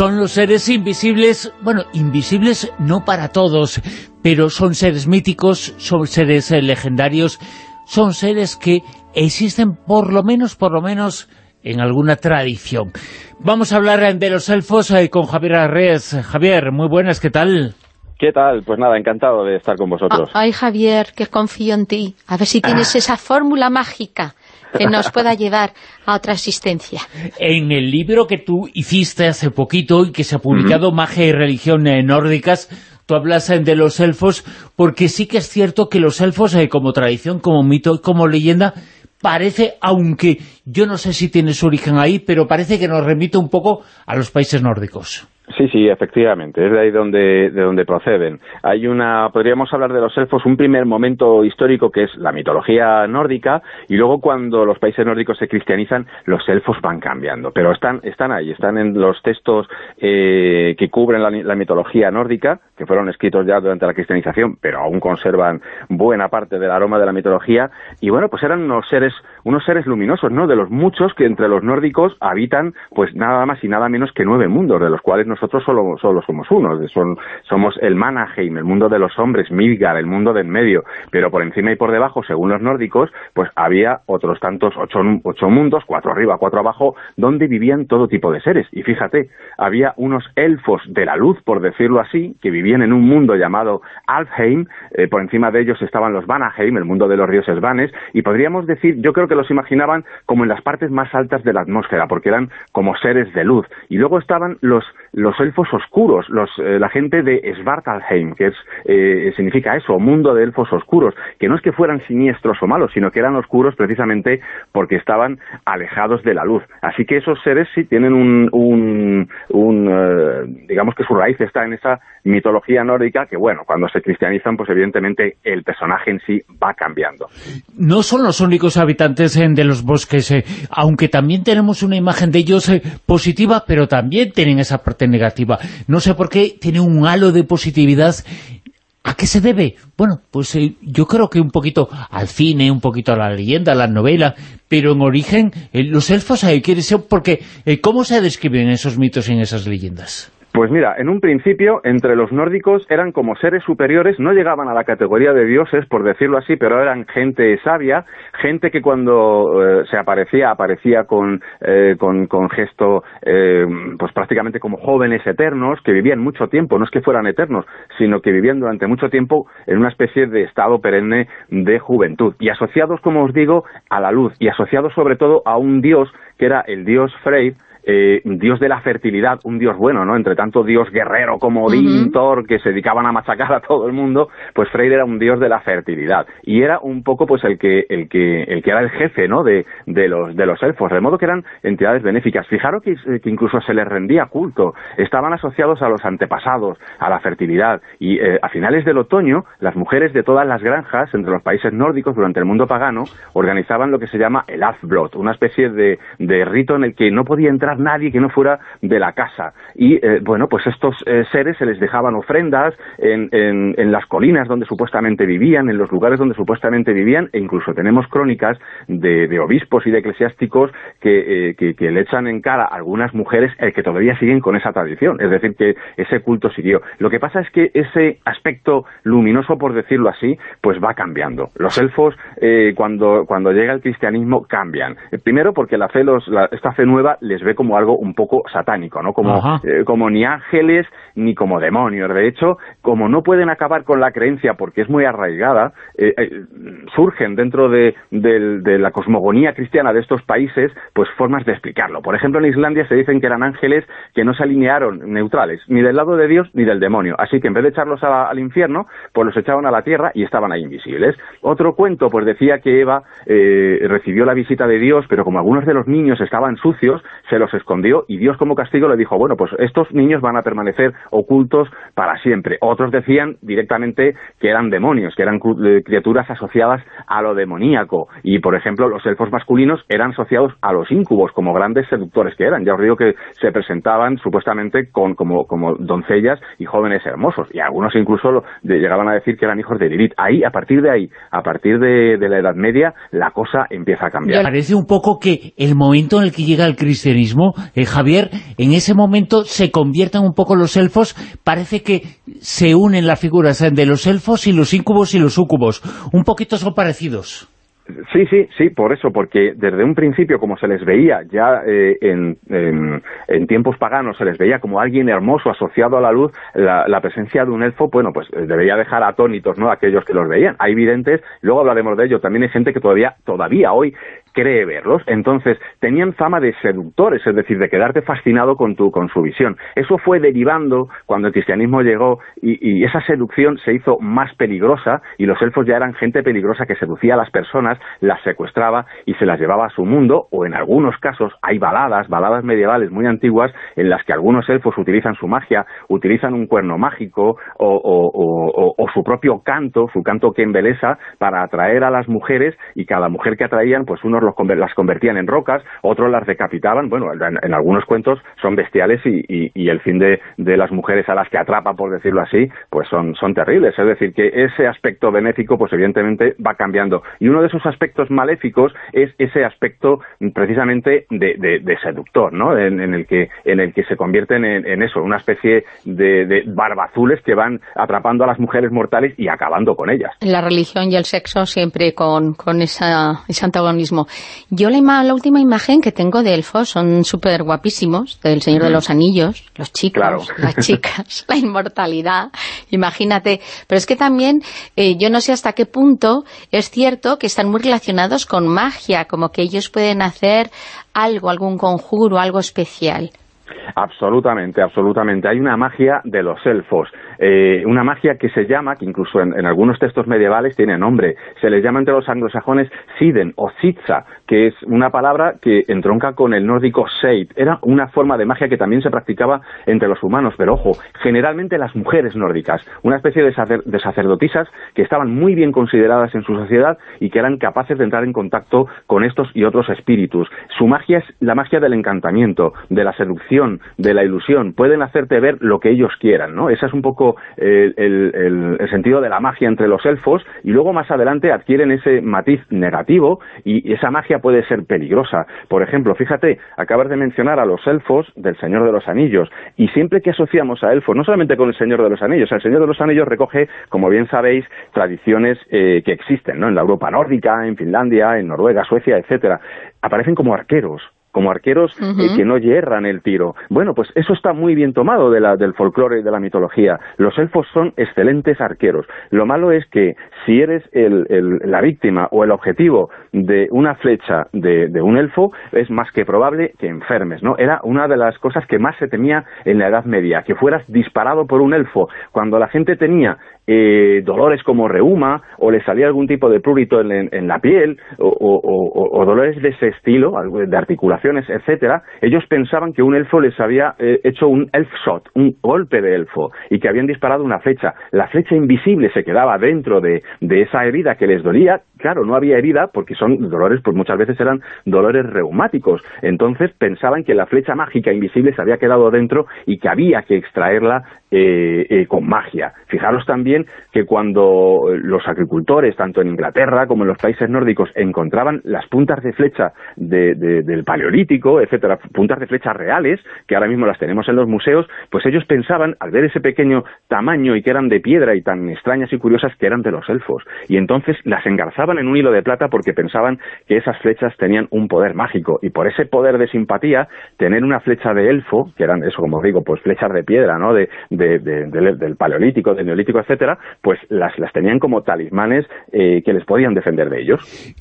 Son los seres invisibles, bueno, invisibles no para todos, pero son seres míticos, son seres eh, legendarios, son seres que existen por lo menos, por lo menos en alguna tradición. Vamos a hablar eh, de los elfos eh, con Javier Arrez. Javier, muy buenas, ¿qué tal? ¿Qué tal? Pues nada, encantado de estar con vosotros. Ay, Javier, que confío en ti. A ver si tienes esa fórmula mágica que nos pueda llevar a otra existencia. En el libro que tú hiciste hace poquito y que se ha publicado, Magia y Religión eh, Nórdicas, tú hablas de los elfos, porque sí que es cierto que los elfos, como tradición, como mito, como leyenda, parece, aunque yo no sé si tiene su origen ahí, pero parece que nos remite un poco a los países nórdicos. Sí, sí, efectivamente, es de ahí donde, de donde proceden. Hay una, podríamos hablar de los elfos, un primer momento histórico que es la mitología nórdica, y luego cuando los países nórdicos se cristianizan, los elfos van cambiando, pero están, están ahí, están en los textos eh, que cubren la, mitología nórdica, que fueron escritos ya durante la cristianización, pero aún conservan buena parte del aroma de la mitología, y bueno, pues eran unos seres, unos seres luminosos, ¿no?, de los muchos que entre los nórdicos habitan, pues nada más y nada menos que nueve mundos, de los cuales nos nosotros solo, solo somos uno, son, somos el Manaheim, el mundo de los hombres, Midgard, el mundo del medio, pero por encima y por debajo, según los nórdicos, pues había otros tantos, ocho, ocho mundos, cuatro arriba, cuatro abajo, donde vivían todo tipo de seres. Y fíjate, había unos elfos de la luz, por decirlo así, que vivían en un mundo llamado Alfheim, eh, por encima de ellos estaban los Vanaheim, el mundo de los ríos Vanes, y podríamos decir, yo creo que los imaginaban como en las partes más altas de la atmósfera, porque eran como seres de luz. Y luego estaban los, los elfos oscuros, los, eh, la gente de Svartalheim, que es, eh, significa eso, mundo de elfos oscuros, que no es que fueran siniestros o malos, sino que eran oscuros precisamente porque estaban alejados de la luz. Así que esos seres sí tienen un, un, un eh, digamos que su raíz está en esa mitología nórdica, que bueno, cuando se cristianizan, pues evidentemente el personaje en sí va cambiando. No son los únicos habitantes de los bosques, aunque también tenemos una imagen de ellos positiva, pero también tienen esa negativa no sé por qué tiene un halo de positividad ¿A qué se debe? Bueno, pues eh, yo creo que un poquito al cine, un poquito a la leyenda, a la novela, pero en origen eh, los elfos hay que ser porque eh, ¿cómo se describen esos mitos en esas leyendas? Pues mira, en un principio, entre los nórdicos eran como seres superiores, no llegaban a la categoría de dioses, por decirlo así, pero eran gente sabia, gente que cuando eh, se aparecía, aparecía con, eh, con, gesto, eh, pues prácticamente como jóvenes eternos, que vivían mucho tiempo, no es que fueran eternos, sino que vivían durante mucho tiempo en una especie de estado perenne de juventud, y asociados, como os digo, a la luz, y asociados sobre todo a un dios, que era el dios Frey, eh, dios de la fertilidad, un dios bueno, ¿no? Entre tanto dios guerrero como Odín, Thor, que se dedicaban a machacar a todo el mundo, pues Freyr era un dios de la fertilidad. Y era un poco pues el que, el que, el que era el jefe, ¿no? De, de, los, de los elfos, de modo que eran entidades benéficas. Fijaros que, que incluso se les rendía culto, estaban asociados a los antepasados, a la fertilidad. Y eh, a finales del otoño, las mujeres de todas las granjas, entre los países nórdicos, durante el mundo pagano, organizaban lo que se llama el Azblot, una especie de, de rito en el que no podía entrar nadie que no fuera de la casa. Y eh, bueno, pues estos eh, seres se les dejaban ofrendas en, en, las colinas donde supuestamente vivían, en los lugares donde supuestamente vivían, e incluso tenemos crónicas de, de obispos y de eclesiásticos que, eh, le echan en cara a algunas mujeres que todavía siguen con esa tradición, es decir, que ese culto siguió. Lo que pasa es que ese aspecto luminoso, por decirlo así, pues va cambiando. Los elfos, cuando, cuando llega el cristianismo, cambian. Primero porque la fe, los, esta fe nueva les ve como algo un poco satánico, ¿no? Como, eh, como ni ángeles ni como demonios. De hecho, como no pueden acabar con la creencia porque es muy arraigada, eh, eh, surgen dentro de, la cosmogonía cristiana de estos países, pues formas de explicarlo. Por ejemplo, en Islandia se dicen que eran ángeles que no se alinearon neutrales, ni del lado de Dios ni del demonio. Así que en vez de echarlos al infierno, pues los echaban a la tierra y estaban ahí invisibles. Otro cuento, pues decía que Eva recibió la visita de Dios, pero como algunos de los niños estaban sucios, se los escondió y Dios como castigo le dijo, bueno, pues estos niños van a permanecer ocultos para siempre. Otros decían directamente que eran demonios, que eran eh, criaturas asociadas a lo demoníaco y, por ejemplo, los elfos masculinos eran asociados a los íncubos como grandes seductores que eran. Ya os digo que se presentaban supuestamente con, como, como doncellas y jóvenes hermosos y algunos incluso llegaban a decir que eran hijos de Lilith. Ahí, a partir de ahí, a partir de, de la Edad Media, la cosa empieza a cambiar. Parece un poco que el momento en el que llega el cristianismo cristianismo, eh, Javier, en ese momento se convierten un poco los elfos, parece que se unen las figuras de los elfos y los íncubos y los súcubos. Un poquito son parecidos. Sí, sí, sí, por eso, porque desde un principio, como se les veía ya eh, en, tiempos paganos, se les veía como alguien hermoso asociado a la luz, la, presencia de un elfo, bueno, pues eh, debería dejar atónitos, a aquellos que los veían. Hay videntes, luego hablaremos de ello, también hay gente que todavía, todavía hoy cree verlos. Entonces, tenían fama de seductores, es decir, de quedarte fascinado con, tu, con su visión. Eso fue derivando cuando el cristianismo llegó y, esa seducción se hizo más peligrosa y los elfos ya eran gente peligrosa que seducía a las personas, las secuestraba y se las llevaba a su mundo, o en algunos casos hay baladas, baladas medievales muy antiguas, en las que algunos elfos utilizan su magia, utilizan un cuerno mágico o, o su propio canto, su canto que embelesa, para atraer a las mujeres y cada mujer que atraían, pues unos las convertían en rocas, otros las decapitaban, bueno, en, algunos cuentos son bestiales y, el fin de, las mujeres a las que atrapa, por decirlo así, pues son, son terribles, es decir, que ese aspecto benéfico, pues evidentemente va cambiando, y uno de esos aspectos maléficos es ese aspecto precisamente de, seductor, ¿no?, en, el que, en el que se convierten en, eso, una especie de, barbazules que van atrapando a las mujeres mortales y acabando con ellas. La religión y el sexo siempre con, con esa, ese antagonismo. Yo la, la última imagen que tengo de elfos son súper guapísimos, del Señor de los Anillos, los chicos, las chicas, la inmortalidad, imagínate. Pero es que también, eh, yo no sé hasta qué punto es cierto que están muy relacionados con magia, como que ellos pueden hacer algo, algún conjuro, algo especial. Absolutamente, absolutamente. Hay una magia de los elfos, eh, una magia que se llama, que incluso en, algunos textos medievales tiene nombre, se les llama entre los anglosajones Siden o Zitza, que es una palabra que entronca con el nórdico Seid. Era una forma de magia que también se practicaba entre los humanos, pero ojo, generalmente las mujeres nórdicas, una especie de, de sacerdotisas que estaban muy bien consideradas en su sociedad y que eran capaces de entrar en contacto con estos y otros espíritus. Su magia es la magia del encantamiento, de la seducción, de la ilusión, pueden hacerte ver lo que ellos quieran, ¿no? Ese es un poco el, sentido de la magia entre los elfos y luego más adelante adquieren ese matiz negativo y esa magia puede ser peligrosa. Por ejemplo, fíjate, acabas de mencionar a los elfos del Señor de los Anillos y siempre que asociamos a elfos, no solamente con el Señor de los Anillos, el Señor de los Anillos recoge, como bien sabéis, tradiciones eh, que existen, ¿no? En la Europa nórdica, en Finlandia, en Noruega, Suecia, etcétera. Aparecen como arqueros, como arqueros eh, que no hierran el tiro. Bueno, pues eso está muy bien tomado de la, del folclore y de la mitología. Los elfos son excelentes arqueros. Lo malo es que si eres el, la víctima o el objetivo de una flecha de, de, un elfo, es más que probable que enfermes, ¿no? Era una de las cosas que más se temía en la Edad Media, que fueras disparado por un elfo. Cuando la gente tenía eh, dolores como reuma o le salía algún tipo de prurito en, la piel o, dolores de ese estilo, de articulaciones, etcétera, ellos pensaban que un elfo les había eh, hecho un elf shot, un golpe de elfo, y que habían disparado una flecha. La flecha invisible se quedaba dentro de, de esa herida que les dolía. Claro, no había herida porque son dolores, pues muchas veces eran dolores reumáticos. Entonces pensaban que la flecha mágica invisible se había quedado dentro y que había que extraerla eh, con magia. Fijaros también que cuando los agricultores, tanto en Inglaterra como en los países nórdicos, encontraban las puntas de flecha del paleolítico, etcétera, puntas de flecha reales, que ahora mismo las tenemos en los museos, pues ellos pensaban, al ver ese pequeño tamaño y que eran de piedra y tan extrañas y curiosas, que eran de los elfos. Y entonces las engarzaban en un hilo de plata porque pensaban que esas flechas tenían un poder mágico. Y por ese poder de simpatía, tener una flecha de elfo, que eran, eso como digo, pues flechas de piedra, ¿no? De, del paleolítico, del neolítico, etcétera, pues las, las tenían como talismanes eh, que les podían defender de ellos.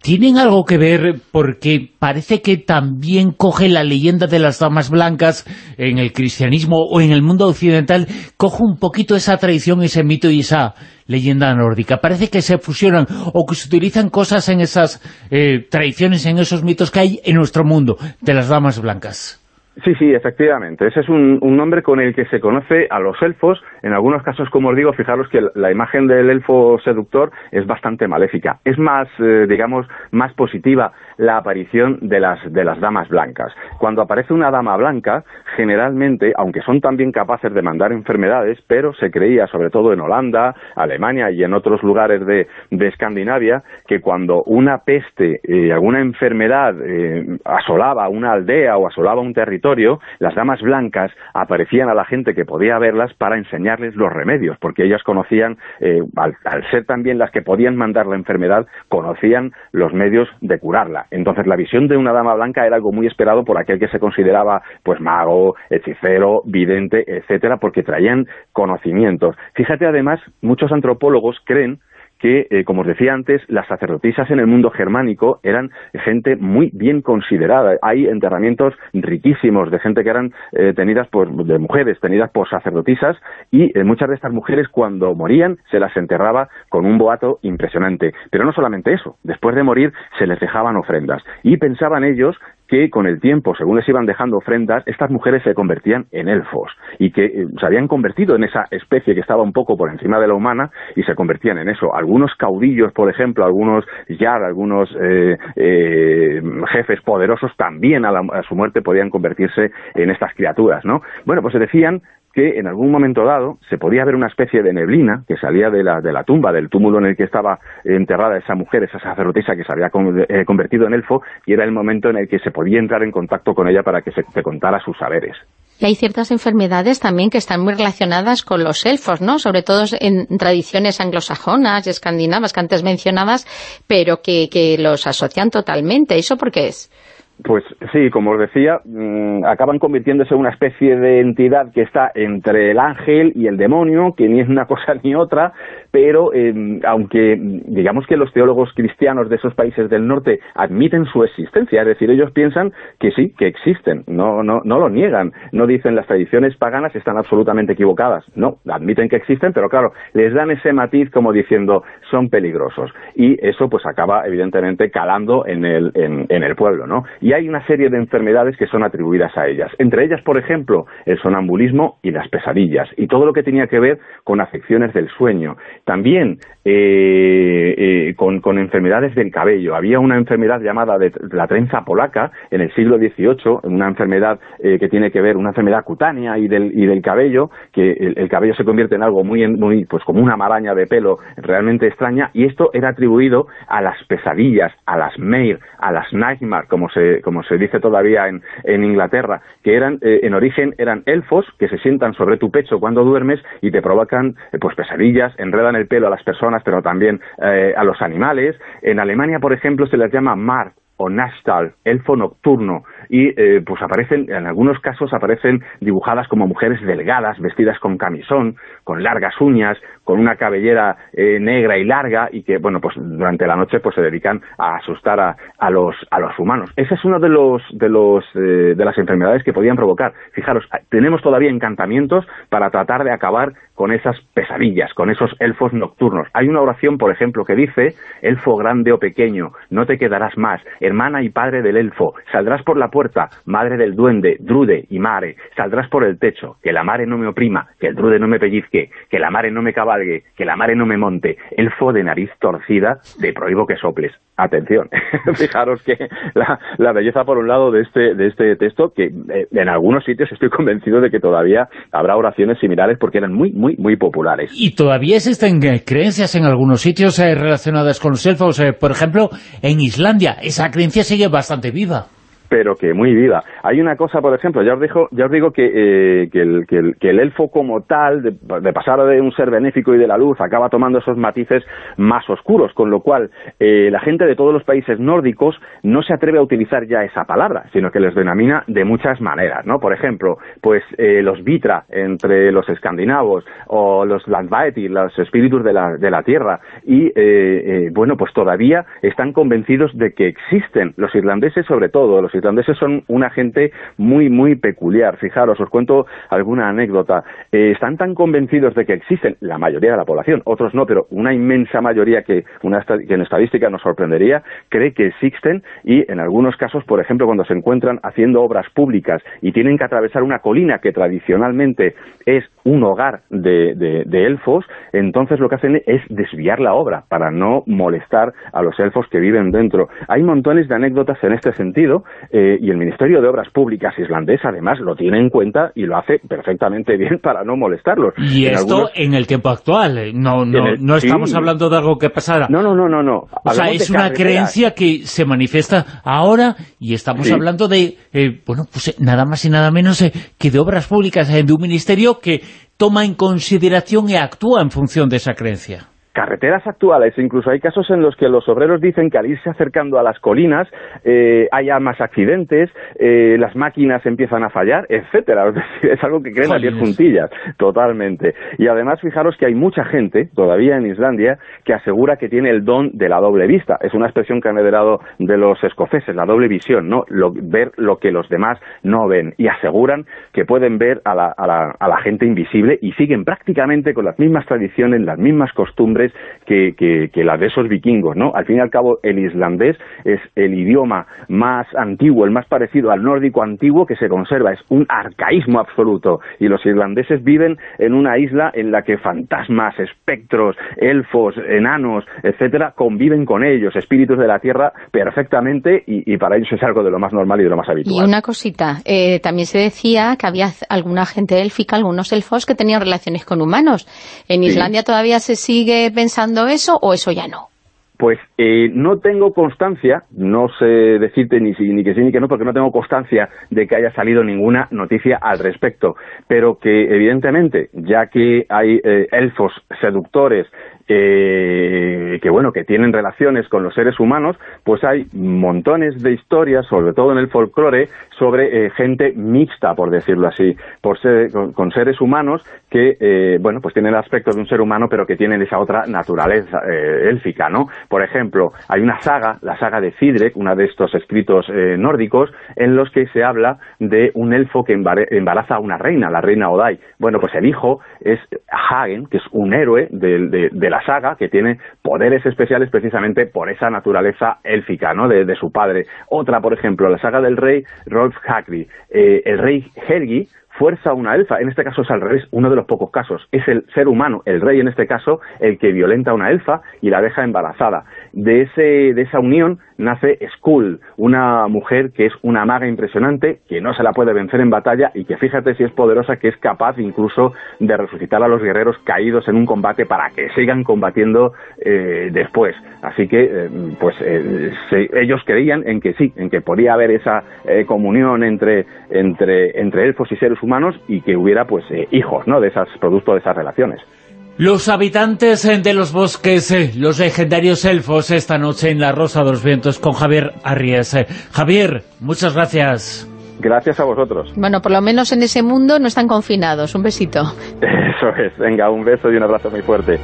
¿Tienen algo que ver porque parece que también coge la leyenda de las damas blancas en el cristianismo o en el mundo occidental, coge un poquito esa tradición, ese mito y esa leyenda nórdica? Parece que se fusionan o que se utilizan cosas en esas eh, tradiciones, en esos mitos que hay en nuestro mundo de las damas blancas. Sí, sí, efectivamente. Ese es un, nombre con el que se conoce a los elfos. En algunos casos, como os digo, fijaros que la imagen del elfo seductor es bastante maléfica. Es más, eh, digamos, más positiva la aparición de las, de las damas blancas. Cuando aparece una dama blanca, generalmente, aunque son también capaces de mandar enfermedades, pero se creía, sobre todo en Holanda, Alemania y en otros lugares de, Escandinavia, que cuando una peste, eh, alguna enfermedad eh, asolaba una aldea o asolaba un territorio, las damas blancas aparecían a la gente que podía verlas para enseñarles los remedios, porque ellas conocían, eh, al, ser también las que podían mandar la enfermedad, conocían los medios de curarla. Entonces la visión de una dama blanca era algo muy esperado por aquel que se consideraba pues mago, hechicero, vidente, etcétera, porque traían conocimientos. Fíjate además, muchos antropólogos creen que, eh, como os decía antes, las sacerdotisas en el mundo germánico eran gente muy bien considerada. Hay enterramientos riquísimos de gente que eran eh, tenidas por, de mujeres tenidas por sacerdotisas y eh, muchas de estas mujeres cuando morían se las enterraba con un boato impresionante. Pero no solamente eso, después de morir se les dejaban ofrendas y pensaban ellos que con el tiempo, según les iban dejando ofrendas, estas mujeres se convertían en elfos y que eh, se habían convertido en esa especie que estaba un poco por encima de la humana y se convertían en eso. Algunos caudillos, por ejemplo, algunos yar, algunos eh, eh, jefes poderosos también a, a, su muerte podían convertirse en estas criaturas, ¿no? Bueno, pues se decían que en algún momento dado se podía ver una especie de neblina que salía de la, de la tumba, del túmulo en el que estaba enterrada esa mujer, esa sacerdotisa que se había eh, convertido en elfo, y era el momento en el que se podía entrar en contacto con ella para que se te contara sus saberes. Y hay ciertas enfermedades también que están muy relacionadas con los elfos, ¿no? Sobre todo en tradiciones anglosajonas y escandinavas que antes mencionabas, pero que, que los asocian totalmente. ¿Eso por qué es? Pues sí, como os decía, mm, acaban convirtiéndose en una especie de entidad que está entre el ángel y el demonio, que ni es una cosa ni otra, pero em, aunque digamos que los teólogos cristianos de esos países del norte admiten su existencia, es decir, ellos piensan que sí, que existen, no, no, no lo niegan, no dicen las tradiciones paganas están absolutamente equivocadas, no, admiten que existen, pero claro, les dan ese matiz como diciendo son peligrosos, y eso pues acaba evidentemente calando en el, en el pueblo, ¿no? y hay una serie de enfermedades que son atribuidas a ellas. Entre ellas, por ejemplo, el sonambulismo y las pesadillas, y todo lo que tenía que ver con afecciones del sueño. También eh, eh, con, enfermedades del cabello. Había una enfermedad llamada de la trenza polaca en el siglo XVIII, una enfermedad eh, que tiene que ver, una enfermedad cutánea y del, y del cabello, que el, cabello se convierte en algo muy, muy, pues como una maraña de pelo realmente extraña, y esto era atribuido a las pesadillas, a las meir, a las nightmare, como se, como se dice todavía en, Inglaterra, que eran eh, en origen eran elfos que se sientan sobre tu pecho cuando duermes y te provocan pues pesadillas, enredan el pelo a las personas, pero también eh, a los animales. En Alemania, por ejemplo, se les llama Mar o Nastal, elfo nocturno, y pues aparecen, en algunos casos aparecen dibujadas como mujeres delgadas, vestidas con camisón, con largas uñas, con una cabellera eh, negra y larga y que, bueno, pues durante la noche pues se dedican a asustar a, a los, a los humanos. Esa es una de, los, de, los, eh, de las enfermedades que podían provocar. Fijaros, tenemos todavía encantamientos para tratar de acabar con esas pesadillas, con esos elfos nocturnos. Hay una oración, por ejemplo, que dice, elfo grande o pequeño, no te quedarás más, hermana y padre del elfo, saldrás por la puerta, madre del duende, drude y mare, saldrás por el techo, que la mare no me oprima, que el drude no me pellizque, que la mare no me cabalgue, que la mare no me monte, elfo de nariz torcida, te prohíbo que soples. Atención, fijaros que la, belleza por un lado de este, de este texto, que eh, en algunos sitios estoy convencido de que todavía habrá oraciones similares porque eran muy, muy, muy populares. Y todavía existen eh, creencias en algunos sitios eh, relacionadas con los elfos, por ejemplo, en Islandia, esa creencia sigue bastante viva pero que muy viva. Hay una cosa, por ejemplo, ya os, digo, ya os digo que, eh, que, el, que, el, elfo como tal, de, pasar de un ser benéfico y de la luz, acaba tomando esos matices más oscuros, con lo cual eh, la gente de todos los países nórdicos no se atreve a utilizar ya esa palabra, sino que les denomina de muchas maneras, ¿no? Por ejemplo, pues eh, los Vitra entre los escandinavos, o los Landvaeti, los espíritus de la, de la tierra, y bueno, pues todavía están convencidos de que existen, los irlandeses sobre todo, los islandeses son una gente muy, muy peculiar. Fijaros, os cuento alguna anécdota. Eh, están tan convencidos de que existen, la mayoría de la población, otros no, pero una inmensa mayoría que, una, que en estadística nos sorprendería, cree que existen y en algunos casos, por ejemplo, cuando se encuentran haciendo obras públicas y tienen que atravesar una colina que tradicionalmente es un hogar de elfos, entonces lo que hacen es desviar la obra para no molestar a los elfos que viven dentro. Hay montones de anécdotas en este sentido eh, y el Ministerio de Obras Públicas islandés además lo tiene en cuenta y lo hace perfectamente bien para no molestarlos. Y esto en el tiempo actual, eh, no, no, no estamos hablando de algo que pasara. No, no, no, no. no. O sea, es una creencia que se manifiesta ahora y estamos hablando de, eh, bueno, pues nada más y nada menos que de obras públicas, de un ministerio que toma en consideración y actúa en función de esa creencia carreteras actuales, incluso hay casos en los que los obreros dicen que al irse acercando a las colinas eh, haya más accidentes, eh, las máquinas empiezan a fallar, etcétera. Es algo que creen a diez puntillas, totalmente. Y además, fijaros que hay mucha gente, todavía en Islandia, que asegura que tiene el don de la doble vista. Es una expresión que han heredado de los escoceses, la doble visión, ¿no? ver lo que los demás no ven. Y aseguran que pueden ver a la, a la, a la gente invisible y siguen prácticamente con las mismas tradiciones, las mismas costumbres, que, que, la de esos vikingos, ¿no? Al fin y al cabo, el islandés es el idioma más antiguo, el más parecido al nórdico antiguo que se conserva, es un arcaísmo absoluto, y los irlandeses viven en una isla en la que fantasmas, espectros, elfos, enanos, etcétera, conviven con ellos, espíritus de la tierra, perfectamente, y, para ellos es algo de lo más normal y de lo más habitual. Y una cosita, eh, también se decía que había alguna gente élfica, algunos elfos que tenían relaciones con humanos. En Islandia todavía se sigue pensando eso o eso ya no? Pues eh, no tengo constancia, no sé decirte ni, ni que sí ni que no, porque no tengo constancia de que haya salido ninguna noticia al respecto, pero que evidentemente, ya que hay eh, elfos seductores eh, que bueno, que tienen relaciones con los seres humanos, pues hay montones de historias, sobre todo en el folclore, sobre eh, gente mixta, por decirlo así, por ser, con, seres humanos que, eh, bueno, pues tienen el aspecto de un ser humano, pero que tienen esa otra naturaleza eh, élfica, ¿no? Por ejemplo, hay una saga, la saga de Cidrek, una de estos escritos nórdicos, en los que se habla de un elfo que embaraza a una reina, la reina Odai. Bueno, pues el hijo es Hagen, que es un héroe de, de la saga, que tiene poderes especiales precisamente por esa naturaleza élfica, ¿no?, de, su padre. Otra, por ejemplo, la saga del rey Rolf Hakri. Eh, el rey Helgi fuerza a una elfa, en este caso es al revés, uno de los pocos casos, es el ser humano, el rey en este caso, el que violenta a una elfa y la deja embarazada. De, ese, de esa unión nace Skull, una mujer que es una maga impresionante, que no se la puede vencer en batalla y que fíjate si es poderosa, que es capaz incluso de resucitar a los guerreros caídos en un combate para que sigan combatiendo eh, después. Así que, eh, pues, eh, ellos creían en que sí, en que podía haber esa comunión entre, entre, entre elfos y seres humanos y que hubiera, pues, hijos, ¿no?, de esas, producto de esas relaciones. Los habitantes eh, de los bosques, eh, los legendarios elfos, esta noche en La Rosa de los Vientos con Javier Arries. Eh, Javier, muchas gracias. Gracias a vosotros. Bueno, por lo menos en ese mundo no están confinados. Un besito. Eso es. Venga, un beso y un abrazo muy fuerte.